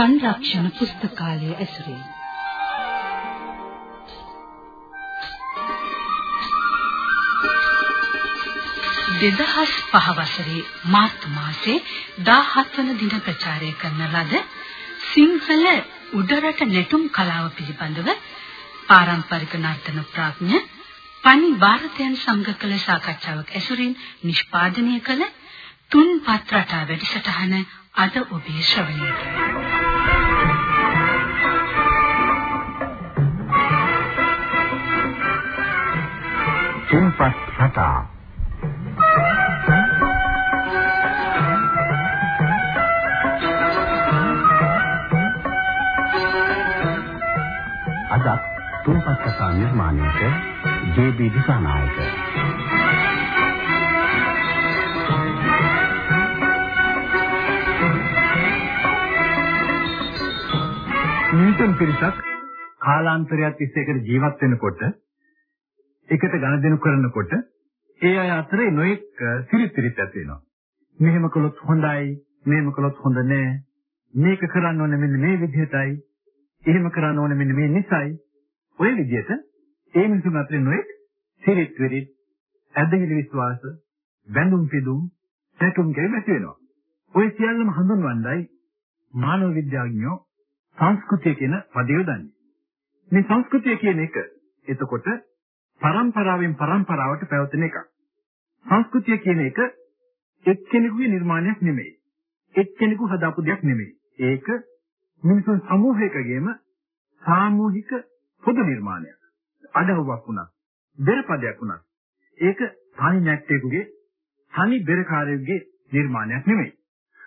සංරක්ෂණ පුස්තකාලය ඇසුරින් දෙදහස් පහ වසරේ මාර්තු මාසේ 17 වන දින ප්‍රචාරය කරන ලද සිංහල උඩරට නැටුම් කලාව පිළිබඳව පාරම්පරික නර්තන ප්‍රඥ පනි ಭಾರತයන් සමග කළ සාකච්ඡාවක් ඇසුරින් නිෂ්පාදනය කළ තුන්පත් රටා වැඩසටහන අද ඔබේ ශ්‍රවණයට. තුන්පත් රටා අද තුන්පත් කතා නිර්මාණයක ජේ.බී. දිසානායක මිනිසුන් පිරිසක් කාලාන්තරයක් තිස්සේ එකට ජීවත් වෙනකොට එකට ගනුදෙනු කරනකොට ඒ අය අතරේ නොඑක් සිරිත් පිරිත් ඇති වෙනවා. මෙහෙම කළොත් හොඳයි, මෙහෙම කළොත් හොඳ නෑ. මේක කරන්න ඕනේ මෙන්න මේ විදිහටයි. එහෙම කරන්න ඕනේ මෙන්න මේ නිසයි. ඔය විදිහට ඒ මිනිසුන් අතරේ නොඑක් සිරිත් විරිත් ඇදහිලි විශ්වාස බැඳුම් පිදුම් සැකම් ගැන ඇති වෙනවා. ඔය සියල්ලම හඳුන්වන්නයි මානව විද්‍යාඥයෝ සංස්කෘතිය කියන පදය යොදන්නේ. මේ සංස්කෘතිය කියන එක එතකොට පරම්පරාවෙන් පරම්පරාවට පැවතෙන එකක්. සංස්කෘතිය කියන එක එක්කෙනෙකුගේ නිර්මාණයක් නෙමෙයි. එක්කෙනෙකු හදාපු දෙයක් නෙමෙයි. ඒක මිනිසුන් සමූහයකගේම සාමූහික පොදු නිර්මාණයක්. අඩහුවක් වුණා. බෙරපදයක් වුණා. ඒක තනි නැට්ටේකුගේ තනි බෙරකාරයෙකුගේ නිර්මාණයක් නෙමෙයි.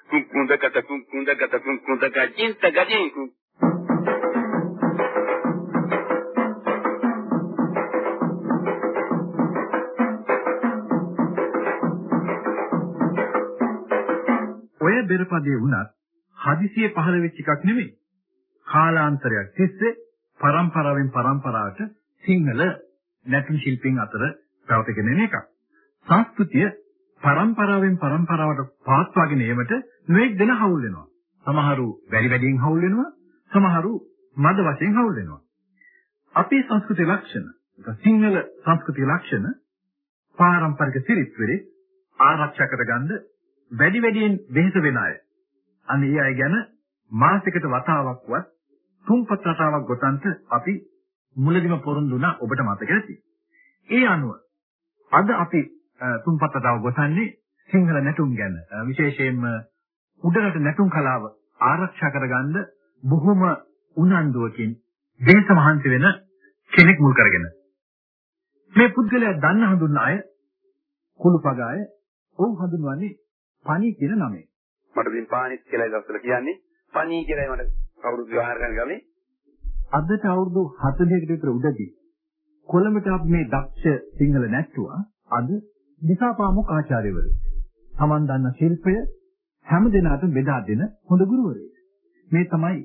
කුකුඳකට කුකුඳකට කුකුඳක චින්ත ගජින් ඔය බෙරපදේ වුණත් හදිසියෙ පහළ වෙච්ච එකක් නෙමෙයි. කාලාන්තරයක් තිස්සේ පරම්පරාවෙන් පරම්පරාවට සිංහල නැටුම් ශිල්පීන් අතර පැවතගෙන එන එකක්. සංස්කෘතිය පරම්පරාවෙන් පරම්පරාවට පාත්වාගෙන ඒවට නොඑක් දෙන හවුල් වෙනවා. සමහරු වැඩි වැඩියෙන් හවුල් වෙනවා, සමහරු මද වශයෙන් හවුල් වෙනවා. අපේ සංස්කෘතික ලක්ෂණ, සිංහල සංස්කෘතික ලක්ෂණ පාරම්පරික සිරිත් වෙරේ ආරක්ෂා කරගන්න වැඩි වැඩියෙන් වෙහෙස වෙන අය. අනේ ඒ අය ගැන මාසිකට වතාවක්වත් තුන්පත් රටාවක් ගොතන්ට අපි මුලදිම පොරොන්දු වුණා ඔබට මතක ඇති. ඒ අනුව අද අපි තුන්පත් රටාව ගොතන්නේ සිංහල නැටුම් ගැන. විශේෂයෙන්ම උඩරට නැටුම් කලාව ආරක්ෂා කරගන්න බොහොම උනන්දුවකින් දේශ මහන්සි වෙන කෙනෙක් මුල් කරගෙන. මේ පුද්ගලයා දන්න හඳුන්න අය කුළුපගාය ඔව් හඳුන්වන්නේ පණි කියන නමෙන්. මට ඉතින් පානිස් කියලා දවසට කියන්නේ පණි කියලායි මට කවුරුත් විවහාර කරන ගමේ. අදට අවුරුදු 40කට විතර උඩදී කොළඹට අපි මේ දක්ෂ සිංහල නැට්ටුවා අද දිසාපාමොක් ආචාර්යවරු. Taman දන්න ශිල්පය හැම දිනකටම බෙදා දෙන හොඳ ගුරුවරයෙක්. මේ තමයි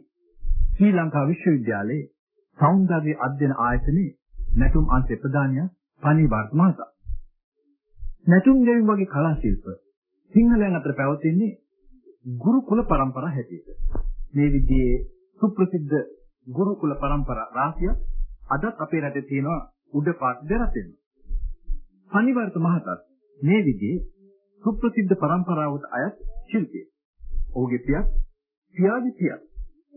ශ්‍රී ලංකා විශ්වවිද්‍යාලයේ සෞන්දර්ය අධ්‍යයන ආයතනයේ නැටුම් අංශ ප්‍රධානිය පණි වර්තමානතා. නැටුම් ගෙවීම වගේ කලා ශිල්ප සිංහලයන් අතර පැවතින්නේ ගුරුකුල પરම්පරා හැටියට. මේ විදිහේ සුප්‍රසිද්ධ ගුරුකුල પરම්පරා රාශිය අදත් අපේ රටේ තියෙනවා උඩ පාට දෙරතෙන්. පනිවර්ත මහතාත් මේ විදිහේ සුප්‍රසිද්ධ પરම්පරාවට අයත් ශිල්පියෙක්. ඔහුගේ පියා පියාගේ පියා.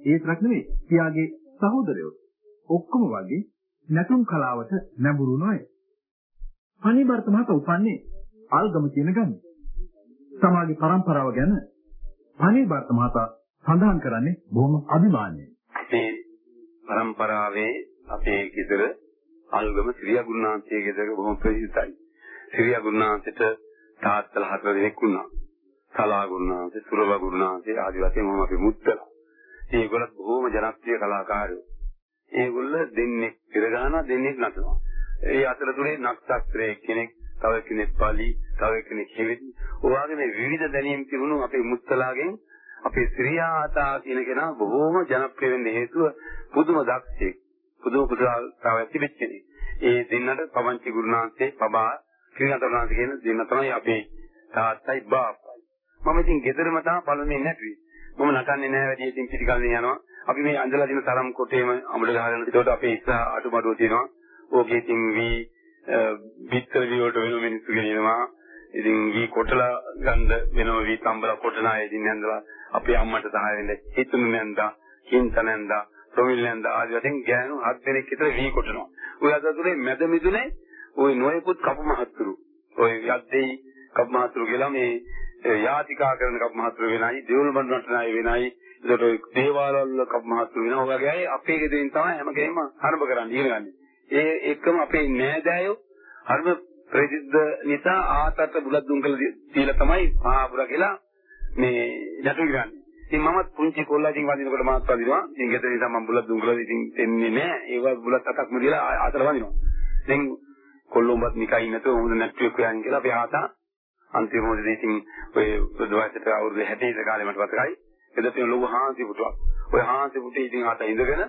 ඒතරක් නෙමෙයි පියාගේ සහෝදරයෝ ඔක්කොම වගේ නැතුම් කලාවට නැඹුරුන අය. පනිවර්ත මහතා උපන්නේ ආල්ගම කියන ගමේ. සමාජ පරම්පරාව ගැන අනිබර්ත මහතා සඳහන් කරන්නේ බොහොම අභිමානයෙන්. මේ පරම්පරාවේ අපේ ගෙදර අල්ගම ශ්‍රියා ගුණාන්තයේ ගෙදර බොහොම ප්‍රසිද්ධයි. ශ්‍රියා ගුණාන්තට තාත්තලා හතර දෙනෙක් වුණා. කලා ගුණාන්තේ, සුරව ගුණාන්තේ ආදි වශයෙන් මම අපි මුත්තලා. ඒගොල්ලෝ බොහොම ජනප්‍රිය කලාකාරයෝ. ඒගොල්ල දෙන්නේ පෙර ගානවා දෙන්නේ නටනවා. ඒ අතර තුනේ නක්සත්‍රයේ කෙනෙක් තව කෙනෙක් පාලි, තව කෙනෙක් හිවිදි. ඔයාගේ මේ විවිධ දැනීම් තිබුණු අපේ මුත්තලාගෙන් අපේ ශ්‍රියාතා කියන කෙනා බොහෝම ජනප්‍රිය වෙන්න හේතුව පුදුම දක්ෂයෙක්. පුදුම කුසලතාවයක් තිබෙච්ච කෙනෙක්. ඒ දෙන්නට පවංචි ගුරුනාන්සේ පබා ශ්‍රීනාථනාන්ත කියන දෙන්න තමයි අපේ තාත්තයි බාප්පයි. මම ඉතින් ගෙදරම තමයි පළමුවෙන් නැටුවේ. මම නටන්නේ නැහැ වැඩි ඉතින් පිටිකල්නේ යනවා. අපි මේ අඳලා දින තරම් කොටේම අමුඩ ගහගෙන ඒකට අපේ ඉස්ස අටුමඩුව තියෙනවා. ඕකේ ඉතින් වී බිත්තර වී වලට වෙන මිනිස්සු ගෙනියනවා. ඉතින් වී කොටලා ගන්න වෙනම වී තම්බලා කොටන අය ඉතින් නැන්දලා අපේ අම්මට සහාය වෙන්න හිතුණු නැන්දා, කින්ත නැන්දා, ප්‍රොමිල් නැන්දා ආදී වශයෙන් ගෑනු හත් දෙනෙක් විතර වී කොටනවා. ඔය අතරතුරේ මැද මිදුනේ ওই නොයෙකුත් කපු මහත්තුරු. ඔය යද්දේ කපු මහත්තුරු කියලා මේ යාතිකා කරන කපු මහත්තුරු වෙනයි, දේවල් බඳු නටන අය වෙනයි, ඒකට ඔය දේවාල වල කපු මහත්තුරු වෙනවා. ඔය වගේ අය අපේ ගෙදරින් තමයි හැම කෙනෙක්ම ආරම්භ කරන්නේ ඉගෙනගන්නේ. ඒ එක්කම අපේ නෑදෑයෝ හරිම ප්‍රසිද්ධ නිසා ආතත බුලත් දුම් කළ තියලා තමයි මහාපුර කියලා මේ යටු ගන්නේ. ඉතින් මමත් පුංචි කොල්ලා ඉතින් වදිනකොට මාත් වදිනවා. ඉතින් ගෙදර නිසා මම බුලත් දුම් කළා ඉතින් එන්නේ නෑ. ඒවා බුලත් අතක්ම දීලා ආතර වදිනවා. ඉතින් කොල්ලොඹත් නිකයි නැතුව හොඳ නැට්ටුවෙක් හොයන් කියලා අපි ආතා අන්තිම මොහොතේ ඉතින් ඔය ප්‍රදවාසයට අවුරුදු 60 කාලේ මට මතකයි. එදත් තියෙන ලොකු හාන්සි පුටුවක්. ඔය හාන්සි පුටේ ඉතින් ආතා ඉඳගෙන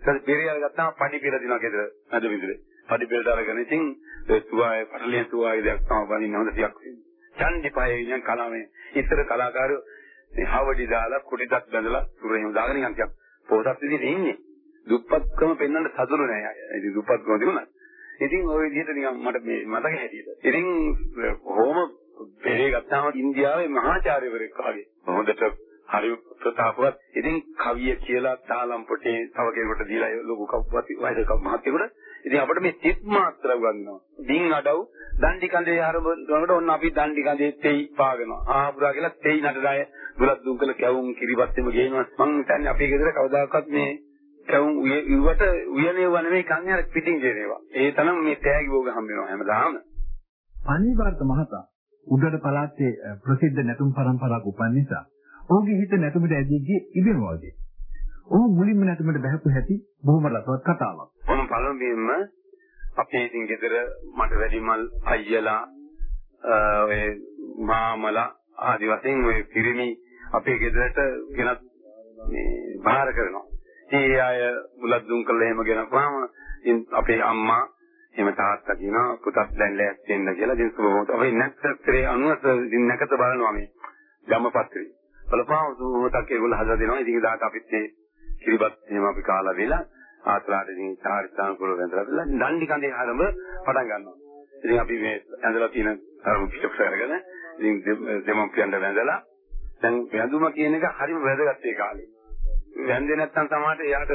ඊට පෙරියල් ගත්තාම පඩි පෙර දිනවා ගෙදර නැද විදිහට. පඩි පෙරට අරගෙන ඉතින් ඒ තුවායේ පටලිය තුවායේ දෙයක් තමයි බලින්න හොඳ ටිකක්. චන්දි පහේ ඉන්න කලාවේ ඉතර කලාකාරයෝ මේ හවඩි දාලා කුටියක් බැඳලා සුරේම දාගෙන නිකන් ටිකක් පොහොසත් විදිහට ඉන්නේ. දුප්පත්කම පෙන්වන්න සතුරු නෑ අය. ඉතින් දුප්පත්කම තිබුණා. ඉතින් ওই විදිහට නිකන් මට මේ මතක හැටියට. ඉතින් කොහොම පෙරේ ගත්තාම ඉන්දියාවේ මහාචාර්යවරයෙක් වගේ හොඳට හරි ප්‍රතාපවත්. ඉතින් කවිය කියලා තාලම් පොටේ තව කෙනෙකුට දීලා ලොකු කව්වත් වයසක මහත්යෙකුට. ඉතින් අපිට මේ තිත් මාත්‍ර ගන්නවා. දින් අඩව් දණ්ඩි කඳේ ආරම්භනකොට ඔන්න අපි දණ්ඩි කඳේ තෙයි පාගනවා. ආහුරා කියලා තෙයි නටදාය බුලත් දුම් කළ කැවුම් කිරිපත්තෙම ගේනවා. මං හිතන්නේ අපේ ගෙදර කවදාකවත් මේ කවුම් උවට උයනේව නෙමෙයි කන්නේ අර පිටින් ගේනේවා. ඒ තරම් මේ තෑගි භෝග හම්බ වෙනවා හැමදාම. අනිවාර්ත මහතා උඩට පළාතේ ප්‍රසිද්ධ නැටුම් පරම්පරාවක් උපන් නිසා ඔහුගේ හිත නැටුමට ඇදී ගියේ ඉබේම වගේ. ඔහු මුලින්ම නැටුමට බහැපු හැටි බොහොම රසවත් කතාවක්. මම පළමුවෙන්ම අපේ ඉතින් ගෙදර මට වැඩිමල් අයියලා ඔය මාමලා ආදි වශයෙන් ඔය පිරිමි අපේ ගෙදරට ගෙනත් මේ බාර කරනවා. ඒ අය බුලත් දුම් කළා එහෙම ගෙනපුවාම අපේ අම්මා එහෙම තාත්තා කියනවා පුතත් දැන් ලෑස්ති වෙන්න කියලා ඉතින් සුබෝත අපි නැක්තරේ අනුවත ඉතින් නැකත බලනවා මේ ධම්මපත්‍රේ බලපෑම සුබෝතක් ඒගොල්ලෝ හදලා දෙනවා ඉතින් දාට අපිත් ඒ කිරිබත් එහෙම අපි කාලා වෙලා ආත්ලාට ඉතින් සාරිස්ථාන කුල වැඳලා වෙලා දණ්ඩි කඳේ ආරම්භ පටන් ගන්නවා ඉතින් අපි මේ ඇඳලා තියෙන අර පිටපත අරගෙන ඉතින් දෙමම්පියන්ට වැඳලා දැන් වැඳුම කියන එක හරිම වැදගත් ඒ කාලේ වැන්දේ නැත්තම් සමහරට එයාට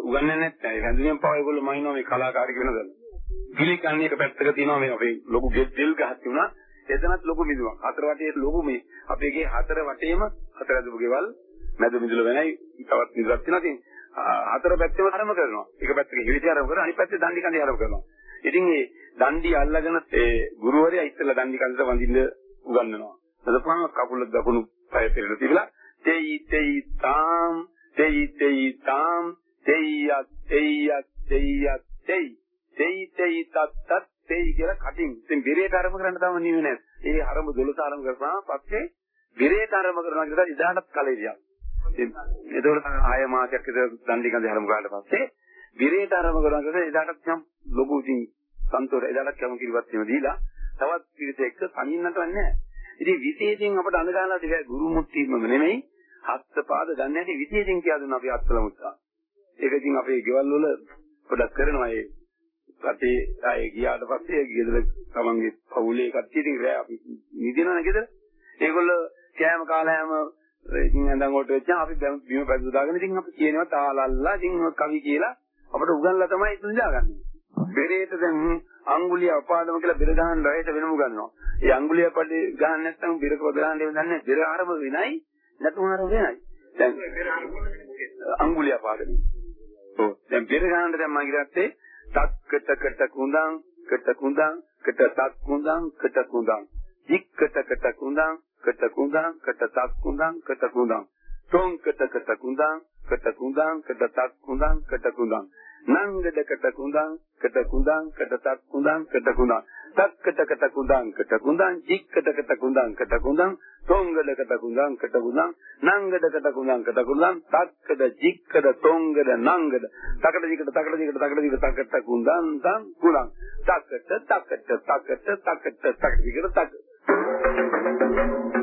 උගන්වන්නේ නැත්නම් වැන්දුමින් පාව ඒගොල්ලෝ මයින්නවා මේ කලාකාරික වෙනද. පිළිකන්නේ එක පැත්තක තියෙනවා මේ අපේ ලොකු ගෙල් ගහක් තිබුණා. එතනත් ලොකු මිදුමක්. හතර වටේ ලොකු මේ අපේ ගේ හතර වටේම හතර දුපු ගෙවල් මැද මිදුල වෙනයි තවත් මිදුලක් තියෙනවා. ඉතින් හතර පැත්තෙම ආරම්භ කරනවා. එක පැත්තක හිවිති ආරම්භ කරනවා අනිත් පැත්තේ දණ්ඩි කඳේ ආරම්භ කරනවා. ඉතින් මේ දණ්ඩි අල්ලගෙන ඒ ගුරුවරයා ඉස්සෙල්ලා දණ්ඩි කඳට වඳින්න උගන්වනවා. එතකොට කකුල දකුණු පය පෙරට තිබිලා තෙයි තෙයි තාම් තෙයි තෙයි තාම් තෙයියක් තෙයියක් තෙයියක් තෙයි තෙයි තෙයි තත් තෙයි කියලා කටින් ඉතින් බිරේට ආරම්භ කරන්න තම නිවෙ නැහැ. ඒ ආරම්භ 12 ආරම්භ කරපුවාම පස්සේ බිරේට ආරම්භ කරනවා කියලා ඉදාටත් කලෙරියක්. ඉතින් ඒතකොට ආය මාසයක් විතර දණ්ඩි කඳේ ආරම්භ කරාට පස්සේ බිරේට ආරම්භ කරනවා කියලා ඉදාටත් යම් ලොකු ඉතින් සන්තෝෂ එදාටත් කම කිරිවත් එහෙම දීලා තවත් පිරිස එක්ක තනින්නට නැහැ. ඉතින් විශේෂයෙන් අපට අඳගාලා තිබේ ගුරු මුත්‍තිම නෙමෙයි හත්ත පාද දන්නේ නැති විශේෂයෙන් කියලා දුන්නා අපි අත්වල මුත්තා. ඒක ඉතින් අපේ ගෙවල් වල පොඩක් කරනවා ඒ රටේ අය ගියාට පස්සේ ගෙදර තමන්ගේ පවුලේ කට්ටිය ඉතින් රෑ අපි නිදිනවනේ ගෙදර. ඒගොල්ලෝ කෑම කාලා හැම ඉතින් ඇඳන් වලට වෙච්චා අපි බිම පැදුව දාගෙන ඉතින් අපි කියනවා තාලල්ලා ඉතින් කවි කියලා අපට උගන්ලා තමයි ඉතින් දාගන්නේ. බෙරේට දැන් අඟුලිය අපාදම කියලා බෙර ගහන්න රැයට වෙනම ගන්නවා. ඒ අඟුලිය පඩි ගහන්න නැත්නම් බෙරක පොද ගහන්න දෙන්නේ බෙර ආරම වෙනයි නැතුම ආරම වෙනයි. දැන් අඟුලිය අපාදම. ඔව් දැන් බෙර ගහන්න දැන් මම ඉරත්තේ තක්කට කට කුඳං කට කුඳං කට තක් කුඳං කට කුඳං ඉක්කට කට කුඳං කට කුඳං කට තක් කුඳං කට කුඳං තොන් කට කට කුඳං කට කුඳං කට තක් කුඳං කට කුඳං නංගද කට කුඳං කට කුඳං කට තක් කුඳං කට කුඳං තක්කට කට කුඳං කට කුඳං ඉක්කට කට කුඳං කට කුඳං තොංගද කට කුඳං කට කුඳං නංගද කට කුඳං කට කුඳං තක්කද ජික්කද තොංගද නංගද තකට ජිකට තකට ජිකට තකට ජිකට තකට කුඳං තං කුලං තක්කට තක්කට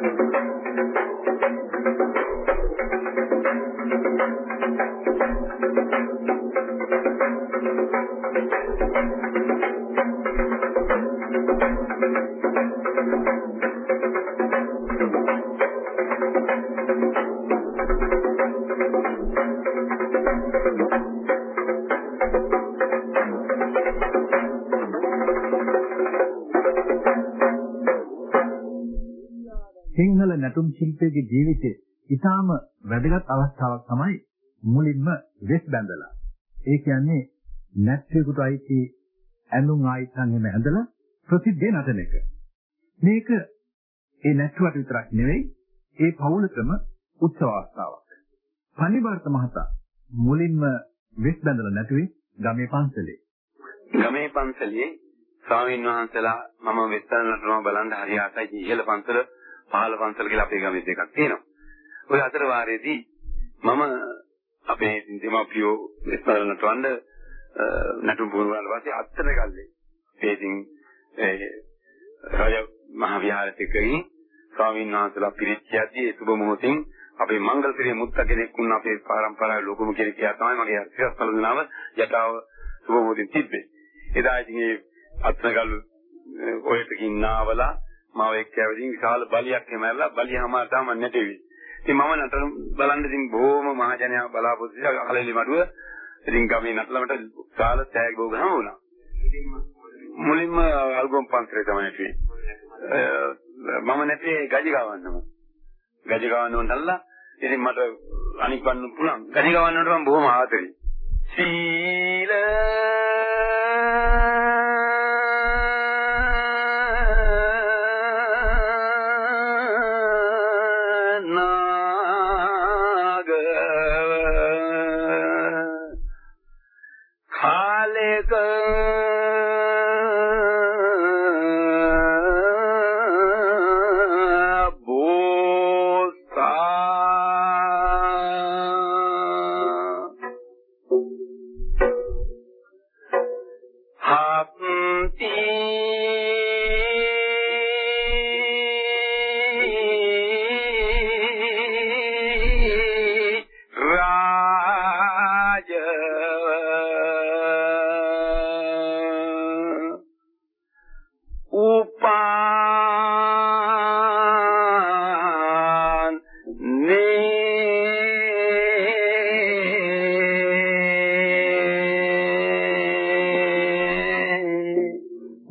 නැටුම් ශිල්පියෙකුගේ ජීවිතේ ඊටාම වැදගත් අවස්ථාවක් තමයි මුලින්ම වෙස් බැඳලා. ඒ කියන්නේ නැට්ටියෙකුට අයිති ඇඳුම් ආයිත්තන් එහෙම ඇඳලා ප්‍රසිද්ධිය නටන එක. මේක ඒ නැට්ටුවට විතරක් නෙවෙයි ඒ පවුලකම උත්සව අවස්ථාවක්. පනිවර්ත මහතා මුලින්ම වෙස් බැඳලා නැටුවේ ගමේ පන්සලේ. ගමේ පන්සලේ ස්වාමීන් වහන්සේලා මම වෙස්තර නටනවා බලන්න හරි ආසයි ඉහළ පන්සල පහළ පන්සල කියලා අපේ ගමේ දෙකක් තියෙනවා. ওই අතර වාරයේදී මම අපේ දෙමාපියෝ වෙස්තර නටවන්න නටුම් පුහුණු වුණාට පස්සේ අත්තර ගල්ලේ. ඒ ඉතින් ඒ රජ මහ විහාරයකදී ස්වාමීන් වහන්සේලා පිරිච්චයදී ඒ සුබ මොහොතින් අපේ මංගල පිරිය මුත්ත කෙනෙක් වුණ අපේ පරම්පරාවේ ලොකුම කෙනෙක් කියලා තමයි මගේ සිරස්තල දනාව යටාව සුබ මොහොතින් තිබ්බේ. එදා ඉතින් ඒ අත්නගල් ඔයට ගින්නාවලා මාව එක්ක ඇවිදින් විශාල බලියක් හැමැරලා බලියම තමයි නැටෙවි. ඉතින් මම නටන බලන්න ඉතින් බොහොම මහජනයා බලාපොරොත්තු වෙලා අහලෙලි මඩුව ඉතින් ගමේ නටලමට විශාල තෑග් බෝගහම වුණා. මුලින්ම අල්බම් පන්සලේ තමයි නැටුවේ. මම නැටේ ගජි ගවන්නම. ගජි ගවන්න නල්ලා ඉතින් මට අනික් වන්න පුළුවන්. ගජි ගවන්නට මම බොහොම ආදරෙයි. සීල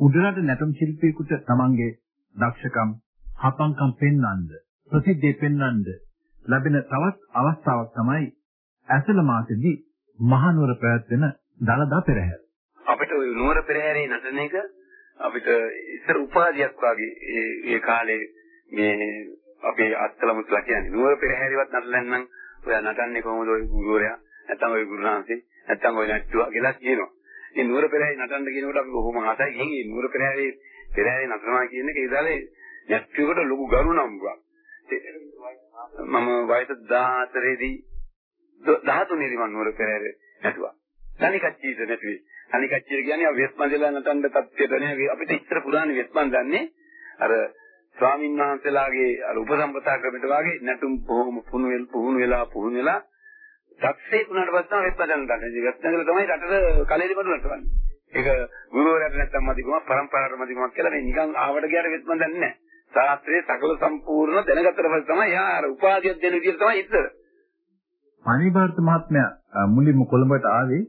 උඩරට නැටුම් ශිල්පියෙකුට තමන්ගේ දක්ෂකම් හපංකම් පෙන්වන්න ප්‍රසිද්ධිය පෙන්වන්න ලැබෙන තවත් අවස්ථාවක් තමයි ඇසළ මාසෙදී මහනුවර පැවැත්වෙන දලදා පෙරහැර. අපිට ওই නුවර පෙරහැරේ නටන එක අපිට ඉස්සර උපාධියක් වගේ ඒ ඒ කාලේ මේ අපේ අත්තලමුත්ලා කියන්නේ නුවර පෙරහැරේවත් නටලන්නම් ඔයා නටන්නේ කොහොමද ඔය ගුරුවරයා නැත්නම් ඔය ගුරුනාන්සේ නැත්නම් ඔය නැට්ටුවා කියලා කියනවා. ඒ නුවර පෙරහැරේ නටන්න කියනකොට අපි බොහොම ආසයි. ගිහින් ඒ නුවර පෙරහැරේ පෙරහැරේ නටනවා කියන එක ඒ දාලේ නැට්ටුවකට ලොකු ගරු නම්බුවක්. මම වයස 14 දී 13 දී මම නුවර පෙරහැරේ නැටුවා. තනි කච්චියට නැටුවේ. තනි කච්චිය කියන්නේ වෙස් බඳලා නටන්න තත්ත්වයට නේ අපිට ඉතර පුරාණ වෙස් බඳන්නේ අර ස්වාමීන් වහන්සේලාගේ අර උපසම්පදා ක්‍රමයට වාගේ නැටුම් බොහොම පුහුණු වෙලා පුහුණු වෙලා පුහුණු වෙලා දක්ෂයෙක් වුණාට පස්සේ තමයි වෙස් බඳන්න ගන්න. ඉතින් වෙස් බඳලා තමයි රටට කලෙලි බඳුනට වන්නේ. ඒක ගුරුවරයාට නැත්තම් මදිකමක් පරම්පරාවට මදිකමක් කියලා මේ නිකන් ආවට ගියාට වෙස් බඳන්නේ නැහැ. ශාස්ත්‍රයේ සකල සම්පූර්ණ දැනගත්තට පස්සේ තමයි යා අර උපාධියක් දෙන විදිහට තමයි ඉස්සර. මණිභාරත මහත්මයා මුලින්ම කොළඹට ආවේ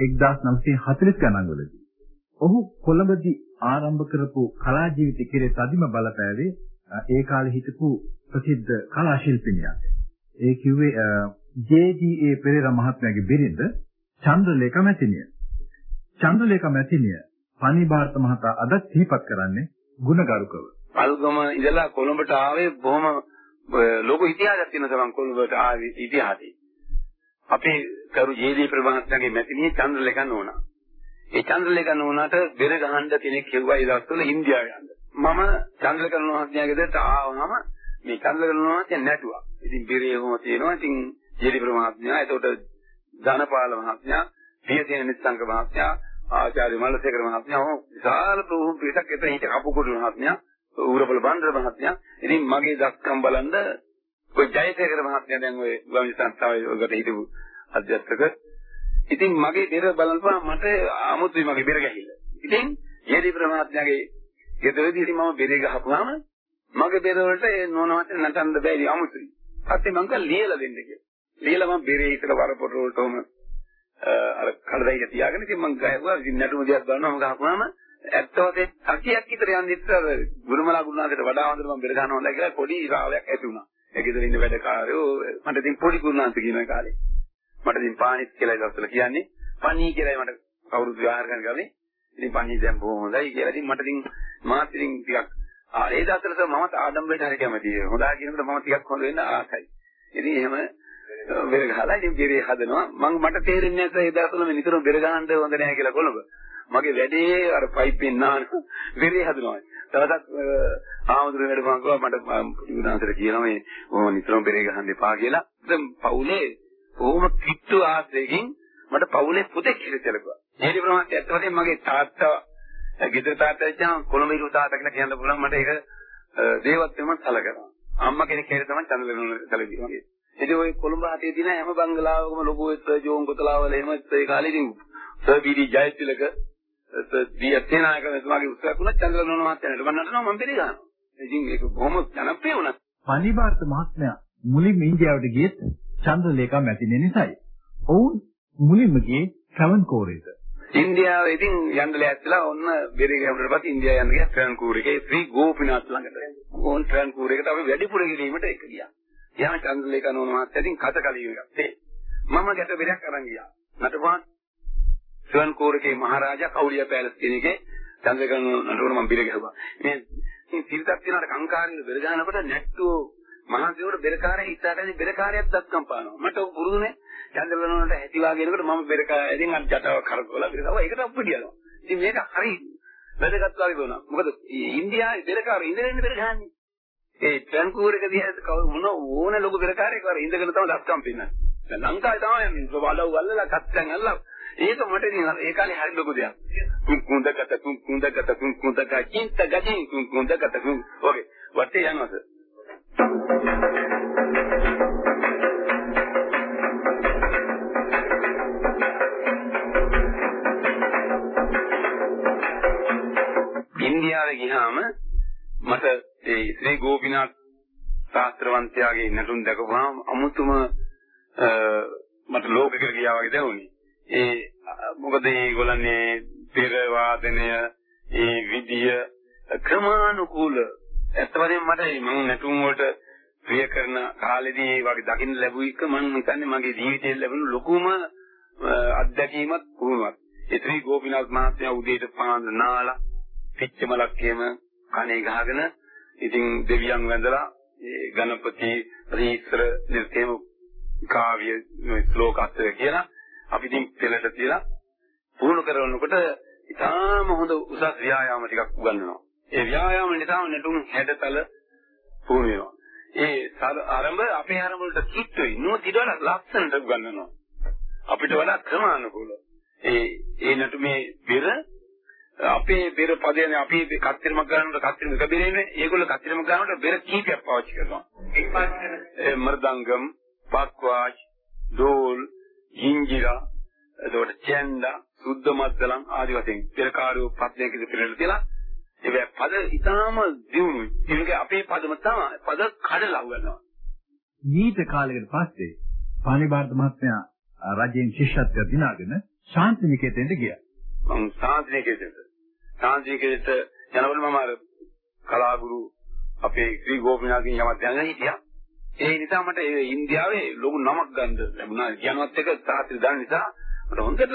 1940 ගණන් වලදී. ඔහු කොළඹදී ආරම්භ කරපු කලා ජීවිතය කෙරේ තදිම බලපෑවේ ඒ කාලේ හිටපු ප්‍රසිද්ධ කලා ශිල්පිනියක්. ඒ කිව්වේ ජේ.ඩී.ඒ. පෙරේරා මහත්මයාගේ බිරිඳ චන්ද්‍රලේඛා මැතිණිය. චන්ද්‍රලේඛා මැතිණිය පණිභාරත මහතා අද සිහිපත් කරන්නේ ගුණගරුකව. අල්ගම ඉඳලා කොළඹට ආවේ බොහොම ලොකු ඉතිහාසයක් තියෙන තරම් කොළඹට ආවේ ඉතිහාසයේ. අපේ කරු ජේ.ඩී. ප්‍රභාස්ගේ මැතිණිය චන්ද්‍රලේඛා නෝනා. ඒ චන්ද්‍රලේඛා නෝනාට බෙර ගහන්න කෙනෙක් කිව්වා ඒ දවස්වල ඉන්දියාව යන්න. මම චන්ද්‍රලේඛා නෝනාගේ ගෙදරට ආවම මේ චන්ද්‍රලේඛා නෝනා නැටුවා. ඉතින් බෙරේ කොහොම තියෙනවා. ඉතින් ජීරිපුර මහත්මයා, එතකොට ධනපාල මහත්මයා, පියසේන නිස්සංග මහත්මයා, ආචාර්ය මල්ලසේකර මහත්මයා, ඔව් විශාල ප්‍රමුඛ පිටක් එතන හිට කපුකුරු මහත්මයා, ඌරපල බණ්ඩාර මහත්මයා. ඉතින් මගේ දක්කම් බලන්ද ඔය ජයසේකර මහත්මයා දැන් ඔය ගම්වි සංස්ථාවේ ඔයගොල්ලෝ හිටපු අධ්‍යක්ෂක. ඉතින් මගේ පෙර බලනපුවා මට ආමුතුයි මගේ පෙර ගැහිල්ල. ඉතින් ජීරිපුර මහත්මයාගේ ගෙදරදී මම බෙරේ ගහපුවාම මගේ බෙර වලට ඒ නෝනවට නටන්න බැරි අමුතුයි. අත්ති මං කල් ලියලා දෙන්න කියලා. ලියලා මම බෙරේ ඉතල වරපොට වලටම අර කඩදායිය තියාගෙන ඉතින් මං ගහුවා ඉතින් නැටුම දිහා බලනවාම ගහපුවාම ඇත්ත වශයෙන් සතියක් විතර යන්න ඉස්සර ගුරුමලා ගුණාන්තයට වඩා හොඳට මම බෙර ගන්න හොඳයි කියලා පොඩි රාවයක් ඇති වුණා. ඒ ගෙදර ඉන්න වැඩකාරයෝ මට ඉතින් පොඩි ගුණාන්ත කියන කාලේ. මට ඉතින් පානිත් කියලා ඉස්සර කියන්නේ පණී කියලායි මට කවුරුත් විහාර කරන ගමේ. ඉතින් පණී දැන් බොහොම හොඳයි කියලා ඉතින් මට ඉතින් මාත් ඉතින් ටිකක් ආ ඒ දවස්වල මමත් ආඩම්බරයට හරි කැමතියි. හොඳා කියනකොට මම ටිකක් හොඳ වෙන්න ආසයි. ඉතින් එහෙම බෙර ගහලා ඉතින් බෙරේ හදනවා. මම මට තේරෙන්නේ නැත්නම් ඒ දවස්වල මම නිතරම බෙර ගහන්න හොඳ නැහැ කියලා කොළඹ. මගේ වැඩේ අර පයිපෙන් නාන බෙරේ හදනවා. තවදත් ආමතුරු වැඩ මම කිව්වා මට ඉුණාන්තර කියනවා මේ ඔය නිතරම බෙරේ ගහන්න එපා කියලා. දැන් පවුලේ ඕම කිට්ටු ආශ්‍රයකින් මට පවුලේ පුතෙක් කියලා සැලකුවා. ඒනි ප්‍රමාණයට ඇත්ත වශයෙන්ම මගේ තාත්තා ගෙදර තාත්තා ඉච්චාම කොළඹ ඉරු තාත්තා කියලා කියන්න පුළුවන් මට ඒක දේවත්වෙම සැලකනවා. අම්මා කෙනෙක් හැර තමයි චන්දලන සැලකුවා. ඉතින් ওই කොළඹ හතේ දින හැම බංගලාවකම ලොකු එක්ක ජෝන් කොතලාවල එහෙම ඒ කාලේ ඉතින් සර් බීඩි ජයතිලක දී අධ්‍යනායක මෙතුමාගේ උත්සාහ වුණා චන්ද්‍රලෝන මහත්තයාට මම නටනවා මම පිළි ගන්නවා. ඉතින් මේක බොහොම ජනප්‍රිය වුණා. පණිභාරත මහත්මයා මුලින්ම ඉන්දියාවට ගියෙත් චන්ද්‍රලේඛා මැතිණිය නිසායි. ඔවුන් මුලින්ම ගියේ ට්‍රැවන් කෝරේට. ඉන්දියාව ඉතින් යන්න ලෑස්තිලා ඔන්න බෙරේ ගහමුවට පස්සේ ඉන්දියාව යන්න ගියා ට්‍රැවන් කෝරේකේ ශ්‍රී ගෝපිනාත් ළඟට. ඕන් ට්‍රැවන් කෝරේකට අපි වැඩිපුර ගිරීමට එක ගියා. යාම චන්ද්‍රලේඛා නෝන මහත්තයා ඉතින් කත කලිය ගත්තේ. මම ගැට බෙරයක් අරන් ගියා. නටපුවාන් ස්වන් කෝරකේ මහරජා කවුලිය පැලස් කියන එකේ චන්ද්‍රකන් නටවන මම බිර ගැහුවා. මේ ඉතින් පිරිසක් තියනට කංකාරින් බෙර ගන්නකොට නැට්ටුව මහන්සියට බෙරකාරය හිතාටදී බෙරකාරයක් දත්කම් පානවා. මට පුරුදුනේ චන්ද්‍රකන් වලට ඇති වාගෙනකොට මම බෙරකාරය ඉතින් අර ජටව කරකවලා බෙරකව ඒකට අප්පිටියනවා. ඉතින් මේක හරි වැදගත් වාගේ වුණා. මොකද ඉන්දියාවේ බෙරකාරය ඉඳගෙන බෙර ගහන්නේ. ඒ ට්‍රැන්කූර් එක දිහා මොන ඕන ලොකු බෙරකාරයෙක් වර ඉඳගෙන තමයි දත්කම් පින්නන්නේ. දැන් ලංකාවේ තමයි මේ බලව ගල්ලලා කත්තන් අල්ලලා ඒක මට ඉතින් ඒ කාලේ හරි ලොකු දෙයක්. කුංකුඳකට කුංකුඳකට කුංකුඳක චින්ත ගදින් කුංකුඳකට කුං ඕකේ වටේ යනවාද? ඉන්දියාවේ ගියාම මට ඒ ශ්‍රී ගෝපිනාත් ශාස්ත්‍රවන්තයාගේ නටුන් දැකපුවාම අමුතුම මට ලෝකෙකට ගියා වගේ දැනුනේ. ඒ මොකද මේගොල්ලන්නේ පෙර වාදනය ඒ විදිය ක්‍රමානුකූල ඇත්තවරම මට මම නැටුම් වලට ප්‍රිය කරන කාලෙදී ඒ වගේ දකින්න ලැබුවික මම හිතන්නේ මගේ ජීවිතයේ ලැබුණු ලොකුම අත්දැකීමක් වුණා. ඒ ත්‍රි ගෝපිනාත් මහත්මයා උදේට පාන්දර නාලා පිච්චමලක් එහෙම කණේ ගහගෙන ඉතින් දෙවියන් වැඳලා ඒ ගණපති රීස්තර නිර්තේම කාව්‍ය ශ්ලෝක අතර කියලා අපි ඉතින් පෙළට තියලා පුහුණු කරනකොට ඉතාම හොඳ උසස් ව්‍යායාම ටිකක් උගන්වනවා. ඒ ව්‍යායාම නිසාම නැටුම් හැඩතල පුහුණු වෙනවා. ඒ ආරම්භ අපේ ආරම්භ වලට කිට්ටුයි නෝතිඩවල ලක්ෂණට උගන්වනවා. අපිට වඩා ක්‍රමානුකූලව. ඒ ඒ නැටුමේ පෙර අපේ බෙර පදයනේ අපි කත්තිරමක් ගන්නකොට කත්තිරම එක බෙරේනේ ඒගොල්ලෝ කත්තිරමක් ගන්නකොට බෙර කීපයක් පාවිච්චි කරනවා. එක්පාස්කන මර්දංගම් පක්වාජ් දෝල් හිංජිරා එතකොට චෙන්ඩා සුද්ධ මද්දලම් ආදි වශයෙන් පෙරකාරයෝ පද්‍යයක ඉතිරෙලා තියලා ඒ පද ඊටාම දියුණුයි. ඒක අපේ පදම තමයි පද කඩලා ගන්නවා නීත කාලයකට පස්සේ පානිභාරත මහත්මයා රජයෙන් ශිෂ්‍යත්වය දිනාගෙන ශාන්තිනිකේතෙන්ට ගියා. මම ශාන්තිනිකේතෙන්ට ශාන්තිනිකේතෙන්ට යනකොට මම අර කලාගුරු අපේ ශ්‍රී ගෝපිනාഥින් යමක් දැනගෙන හිටියා ඒ නිසා මට ඒ ඉන්දියාවේ ලොකු නමක් ගන්න ලැබුණා. කියනවත් එක තාත්‍රි දාන නිසා මට හොඳට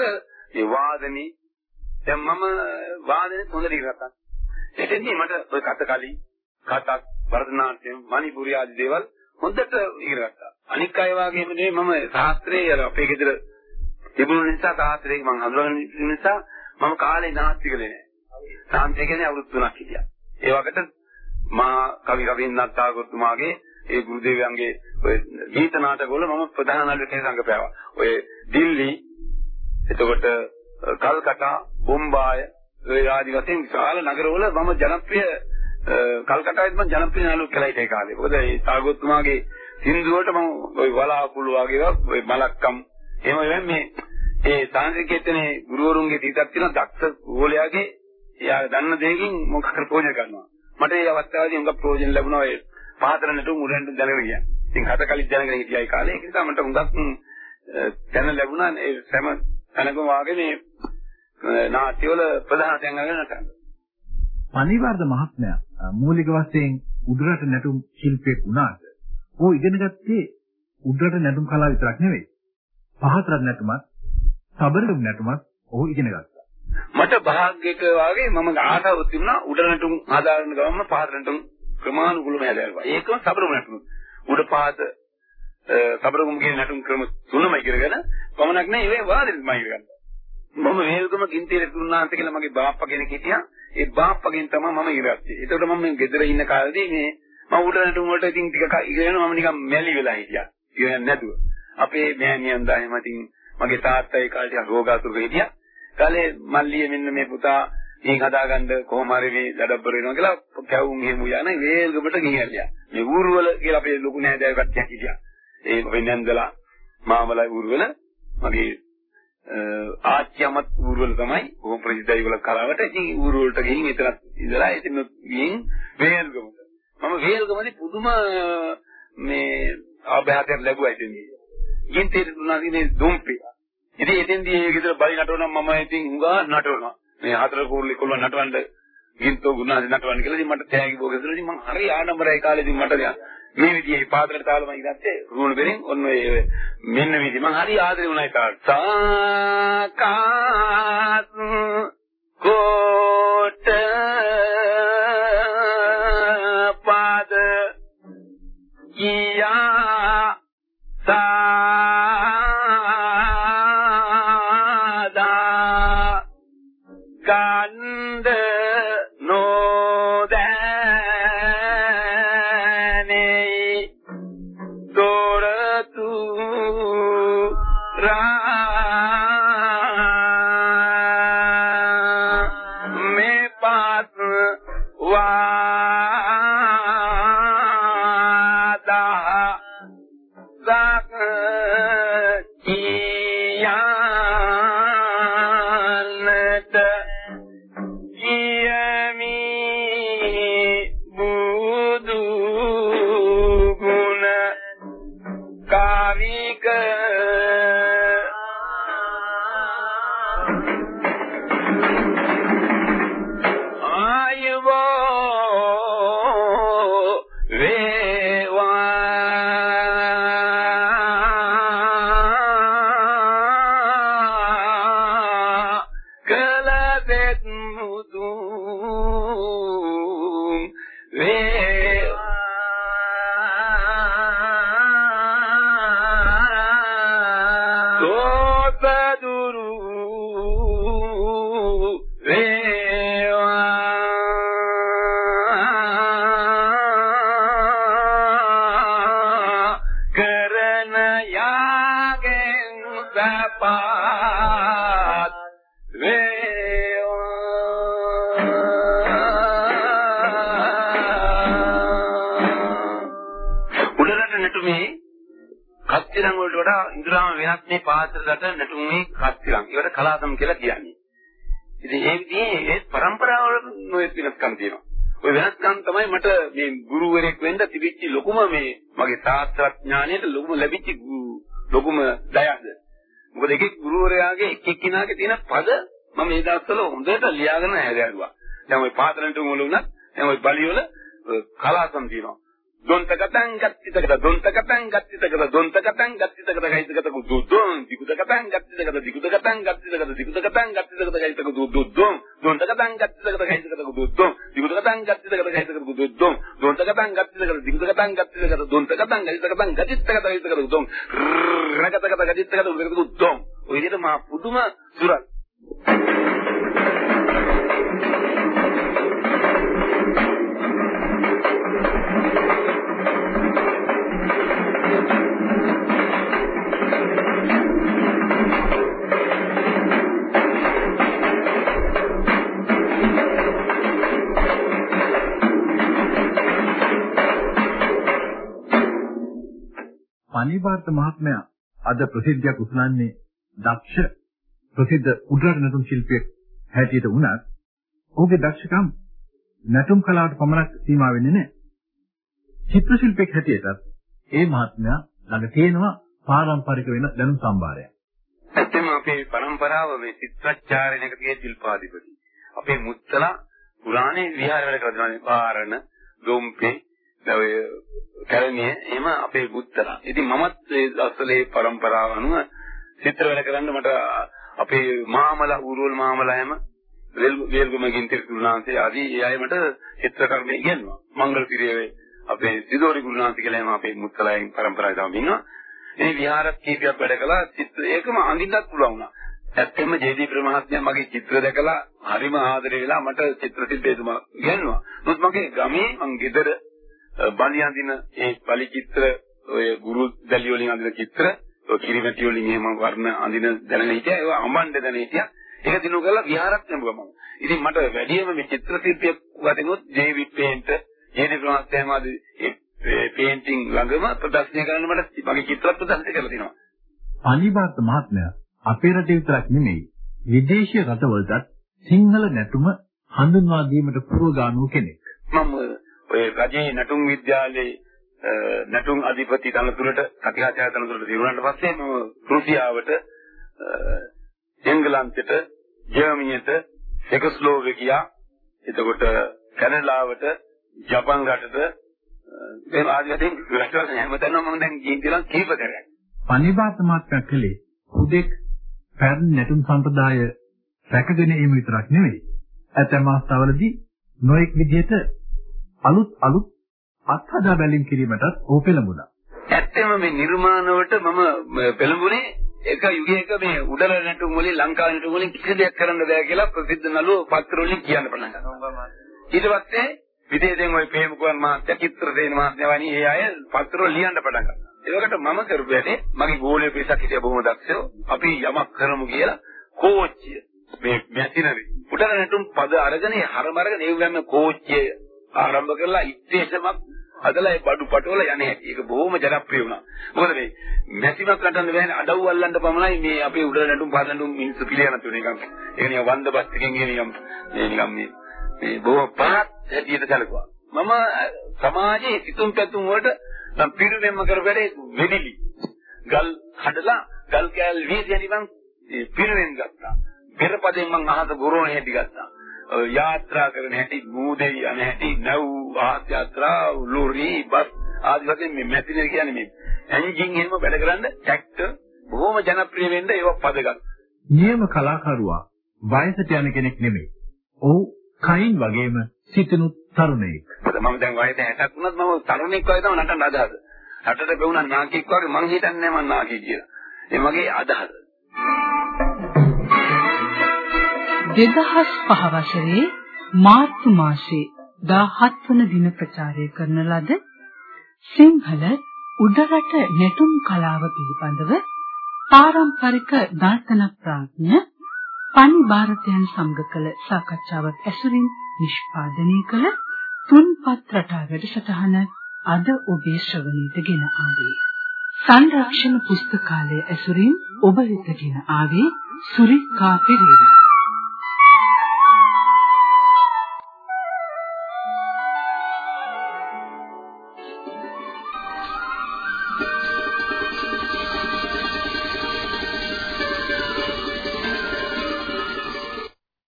ඒ වාදනේ දැන් මම වාදනේ හොඳට ඉගෙන ගත්තා. එතෙන්දී මට ඔය කතකලි, කතක්, වර්ධනාට්‍යම්, මණිපුරි ආදී දේවල් හොඳට ඉගෙන ගත්තා. අනික් අය වගේම නෙවෙයි මම ශාස්ත්‍රයේ අර අපේ ගෙදර තිබුණු නිසා ශාස්ත්‍රයේ මම හඳුනන නිසා මම කාලේ නාස්ති කළේ නෑ. ශාන්තිය කියන්නේ අවුරුදු 3ක් හිටියා. ඒ වගේට මා කවි රවීන්ද්‍රනාත් tagore තුමාගේ ඒ ගුරු දෙවියන්ගේ ඔය ගීත නාටකවල මම ප්‍රධාන නළුවෙක් සංගපෑවා. ඔය දිල්ලි එතකොට කල්කටා බොම්බාය ඒ ආදි වශයෙන් විශාල නගරවල මම ජනප්‍රිය කල්කටාවෙත් මම ජනප්‍රිය නළුවෙක් කියලා හිටේ කාලේ. මොකද ඒ තාගොත්තුමාගේ සින්දු වලට මම ওই වලාකුළු වගේ ඔය මලක්කම් එහෙම වෙන්නේ මේ ඒ තාන්ත්‍රිකයේතනේ ගුරුවරුන්ගේ දීතක් තියෙන දක්ෂ ගෝලයාගේ එයා දන්න දෙයකින් මොකක් කර ප්‍රයෝජන ගන්නවා. මට ඒ අවස්ථාවේදී හුඟක් ප්‍රයෝජන ලැබුණා ඒ පහතර නැටුම් උරෙන්ට දැනගෙන ගියා. ඉතින් හත කලින් දැනගෙන හිටියා ඒ කාලේ. ඒක නිසා මට හුඟක් දැන ලැබුණා ඒ සෑම තැනකම වාගේ මේ නාට්‍යවල ප්‍රධාන තැන් අරගෙන නටන. පනිවර්ධ මහත්මයා මූලික වශයෙන් උඩරට නැටුම් ශිල්පියෙක් වුණාට ඌ ඉගෙන ගත්තේ උඩරට නැටුම් කලාව විතරක් නෙවෙයි. පහතරට නැටුමත්, සබරට නැටුමත් ඔහු ඉගෙන ගත්තා. මට භාග්‍යක වාගේ මම ආසාවක් තිබුණා උඩ නැටුම් ආදාරන ගමම පහත නැටුම් ක්‍රමානුකූලව හැදෑරුවා. ඒකම සබරම නැටුම්. උඩ පහත සබරගම කියන නැටුම් ක්‍රම තුනම ඉගෙනගෙන පමණක් නෑ ඒවේ වාදෙත් මම ඉගෙන ගත්තා. මම වේල්ගම ගින්තීරේ තුරුනාන්ත කියලා මගේ බාප්පා කෙනෙක් හිටියා. ඒ බාප්පගෙන් තමයි මම ඉගෙන ගත්තේ. ඒතකොට මම මේ ගෙදර ඉන්න කාලේදී මේ මම උඩ නැටුම් වලට ඉතින් ටිකක් ඉගෙන මම නිකන් මැලි වෙලා හිටියා. ඉගෙන නැතුව. අපේ මෑණියන් දාහෙම ඉතින් මගේ තාත්තා ඒ කාලේ ටිකක් රෝගාතුරක හිටියා. කාලේ මල්ලිය මෙන්න මේ පුතා මේක හදාගන්න කොහොම හරි මේ දඩබ්බර වෙනවා කියලා කැවුම් එහෙම යන වේල්ගමට ගිහිල්ලා. මේ ඌරුවල කියලා අපේ ලොකු නෑදෑය කට්ටියක් හිටියා. ඒ වෙන්නන්දලා මාමලයි ඌරුවල මගේ ආච්චියමත් ඌරුවල තමයි බොහොම ප්‍රසිද්ධයි ඒගොල්ලෝ කලාවට. ඉතින් ඌරුවලට ගිහින් එතනත් ඉඳලා ඉතින් ගිහින් වේල්ගමට. මම වේල්ගමදී පුදුම මේ ආභාතයක් ලැබුවා ඉතින්. ඉතින් තේරුණා ඉන්නේ දුම්පේ. ඉතින් එතෙන්දී ඒ ගෙදර බලි නටවනම් මම ඉතින් හුඟා නටවනවා. මේ හතර කෝරළේ කොල්ල නටවන්න ගින්තෝ ගුණාදී නටවන්න කියලා ඉතින් මට තෑගි බෝගෙදලා ඉතින් මම හරි ආඩම්බරයි කාලේ ඉතින් මට මේ විදිහේ පාත්‍රයට තාලම ඉගත්තේ රුවණ බෙරෙන් ඔන්න ඔය මෙන්න විදිහ මම හරි ආදරේ වුණා ඒ කාලේ. සාකාත් කොට වඩා ඉඳුරාම වෙනත් මේ පාත්‍රයට නැටුම්ේ කස්තිරම්. ඒකට කලාසම් කියලා කියන්නේ. ඉතින් ඒ විදිහේ ඒ પરම්පරාවල නොයෙක් වෙනස්කම් තියෙනවා. ඔය වෙනස්කම් තමයි මට මේ ගුරුවරයෙක් වෙන්න තිබිච්ච ලොකුම මේ මගේ ශාස්ත්‍රඥාණයට ලොකුම ලැබිච්ච ලොකුම දයද. මොකද එකෙක් ගුරුවරයාගේ එක එක්කිනාගේ තියෙන පද මම මේ දවස්වල හොඳට ලියාගෙන හැදෑරුවා. දැන් ওই පාතලන්ට උමුල වුණත් දැන් ওই බලියොල කලාසම් තියෙනවා. දොන්තකතං ගත්තිතකත දොන්තකතං ගත්තිතකත දොන්තකතං ගත්තිතකත ගයිතකත දුද්දොන් දිකුතකතං ගත්තිතකත දිකුතකතං ගත්තිතකත දිකුතකතං ගත්තිතකත ගයිතක දුද්දොන් දොන්තකතං ගත්තිතකත ගයිතකත දුද්දොන් දිකුතකතං ගත්තිතකත ගයිතක දුද්දොන් දොන්තකතං ගත්තිතකත දිකුතකතං ගත්තිතකත දොන්තකතං ගයිතකතං ගතිත්තකත ගයිතකත දුද්දොන් රගතකත ගතිත්තකත දුද්දොන් ඔය විදිහට මා පුදුම සුරත් පනිවාර්ත මහත්මයා අද ප්‍රසිද්ධියක් උසුලන්නේ දක්ෂ ප්‍රසිද්ධ උඩරට නැටුම් ශිල්පියෙක් හැටියට වුණත් ඔහුගේ දක්ෂකම් නැටුම් කලාවට පමණක් සීමා වෙන්නේ නැහැ. චිත්‍ර ශිල්පියෙක් හැටියටත් ඒ මහත්මයා ළඟ තියෙනවා පාරම්පරික වෙන දැනුම් සම්භාරයක්. ඇත්තම අපේ પરම්පරාව මේ චිත්‍රාචාරණයකගේ ශිල්පාධිපති. අපේ මුත්තලා පුරාණේ විහාර වැඩ කරලා තියෙනවා. පාරණ, ගොම්පේ, දැන් ඔය කැලණිය එහෙම අපේ බුත්තලා. ඉතින් මමත් ඒ අසලේ પરම්පරාව අනුව චිත්‍රවල කරන්න මට අපේ මාමලා ඌරුවල් මාමලා හැම වේල්ගමකින් තිරුණාන්සේ ආදී ඒ අය මට චිත්‍ර කර්මය ඉගෙනුවා. මංගල පිරියේ අපේ සිදෝරි ගුණාන්ති කියලා එහෙම අපේ මුත්තලායන් પરම්පරාවේ තමයි ඉන්නවා. මේ විහාරත් කීපයක් වැඩ කළා. චිත්‍ර ඒකම අඳින්නත් පුළුවන් වුණා. ඇත්තෙම ජේදී ප්‍රමහත්මයා මගේ චිත්‍ර දැකලා හරිම ආදරේ වෙලා මට චිත්‍ර ශිල්පීතුමා ඉගෙනුවා. නමුත් මගේ ගමේ මං ගෙදර බලි අඳින ඒ බලි චිත්‍ර ඔය ගුරු දැලි වලින් අඳින චිත්‍ර ඔය කිරිමැටි වලින් එහෙම වර්ණ අඳින දැනන හිටියා ඒවා අමණ්ඩ දැන හිටියා. ඒක දිනු කරලා විහාරක් නැඹුවා මම. ඉතින් මට වැඩිම මේ චිත්‍ර ශිල්පිය වටිනොත් ජේ.වි. පේන්ට් ජේ.ඩී. ප්‍රමහත්මයාම ඒ පේන්ටිං ළඟම ප්‍රදර්ශනය කරන්න මට මගේ චිත්‍ර ප්‍රදර්ශනය කරලා තිනවා. අනිවාර්ත මහත්මයා අපේ රටේ විතරක් නෙමෙයි විදේශීය රටවලටත් සිංහල නැටුම හඳුන්වා දීමට පුරෝගාමී කෙනෙක්. මම ඔය රජයේ නැටුම් විද්‍යාලයේ නැටුම් අධිපති තනතුරට කතිකාචාර්ය තනතුරට දිනුනාට පස්සේ මම රුසියාවට එංගලන්තයට ජර්මනියට චෙකස්ලෝවේකියා එතකොට කැනඩාවට ජපන් රටට මේ ආදිවාසීන් රටවල් හැමතැනම මම දැන් ගිහින් කියලා කීප කරයක්. පණිබාත මාත්‍යක් කලේ හුදෙක් පැරණි නැටුම් සම්ප්‍රදාය රැකගෙන ඒම විතරක් නෙවෙයි. ඇතැම් අවස්ථාවලදී නොඑක් විදිහට අලුත් අලුත් අත්හදා බැලීම් කිරීමටත් ඔහු පෙළඹුණා. ඇත්තම මේ නිර්මාණවට මම පෙළඹුණේ එක යුගයක මේ උඩර නැටුම් වලින් ලංකාවේ නැටුම් වලින් කිසි දෙයක් කරන්න බෑ කියලා ප්‍රසිද්ධ නළුව පත්‍ර වලින් කියන්න පටන් ගත්තා. ඊට පස්සේ විදේශයෙන් ওই ප්‍රේමකුවන් මහත්තයා චිත්‍රසේන මහත්මයා වැනි ඒ අය පත්‍ර ලියන්න පටන් ගත්තා. ඒකට මම කරපු වැඩේ මගේ ගෝලයේ පිරිසක් හිටිය බොහොම දක්ෂයෝ අපි යමක් කරමු කියලා කෝච්චිය මේ මැෂිනරි උඩර නැටුම් පද අරගෙන හරම අරගෙන ඒ වගේම කෝච්චිය ආරම්භ කරලා ඉත්තේශමක් හදලා ඒ බඩු පටවල යන්නේ හැටි. ඒක බොහොම ජනප්‍රිය වුණා. මොකද මේ මැසිමක් නටන්න බෑනේ අඩව් අල්ලන්න පමණයි මේ අපේ උඩර නැටුම් පද නැටුම් මිනිස්සු පිළිගන්න තුනේ නිකන්. ඒක නිකන් වන්ද බස් එකෙන් එන නිකන් මේ නිකන් මේ මේ බොහොම පහත් හැටියට සැලකුවා. මම සමාජයේ සිතුම් පැතුම් වලට නම් පිරුවෙන්ම කරපැඩේ වෙඩිලි. ගල් හදලා ගල් කෑල් වීදියා නිකන් පිරුවෙන් ගත්තා. පෙරපදෙන් මං අහස ගොරෝණ හැටි ගත්තා. යාත්‍රා කරන හැටි මූදේ යන හැටි නැව් ආහස් යාත්‍රා ලෝරි බස් ආදි වශයෙන් මේ මැෂිනරි කියන්නේ මේ එන්ජින් එහෙම වැඩ කරන්න ට්‍රැක්ටර් බොහොම ජනප්‍රිය වෙන්න ඒවා පදගත්. නියම කලාකරුවා වයසට යන කෙනෙක් නෙමෙයි. ඔහු කයින් වගේම සිතනු තරුණයෙක්. මම දැන් වයස 60ක් වුණත් මම තරුණෙක් වගේ තමයි නටන්න අදහස. රටට පෙවුනා නාකියෙක් වගේ මං හිතන්නේ මං නාකි කියලා. ඒ මගේ අදහස. 2005 වසරේ මාර්තු මාසයේ 17 වන දින ප්‍රචාරය කරන ලද සිංහල උඩරට නැටුම් කලාව පිළිබඳව පාරම්පරික දාර්ශන ප්‍රඥ පනි ಭಾರತයන් සංග කළ සාකච්ඡාවක් ඇසුරින් නිෂ්පාදනය කළ තුන්පත් රටා වැඩසටහන අද ඔබේ ශ්‍රවණයට ගෙන ආවේ. සංරක්ෂණ පුස්තකාලය ඇසුරින් ඔබ වෙත ගෙන ආවේ සුරිකා පෙරේරා.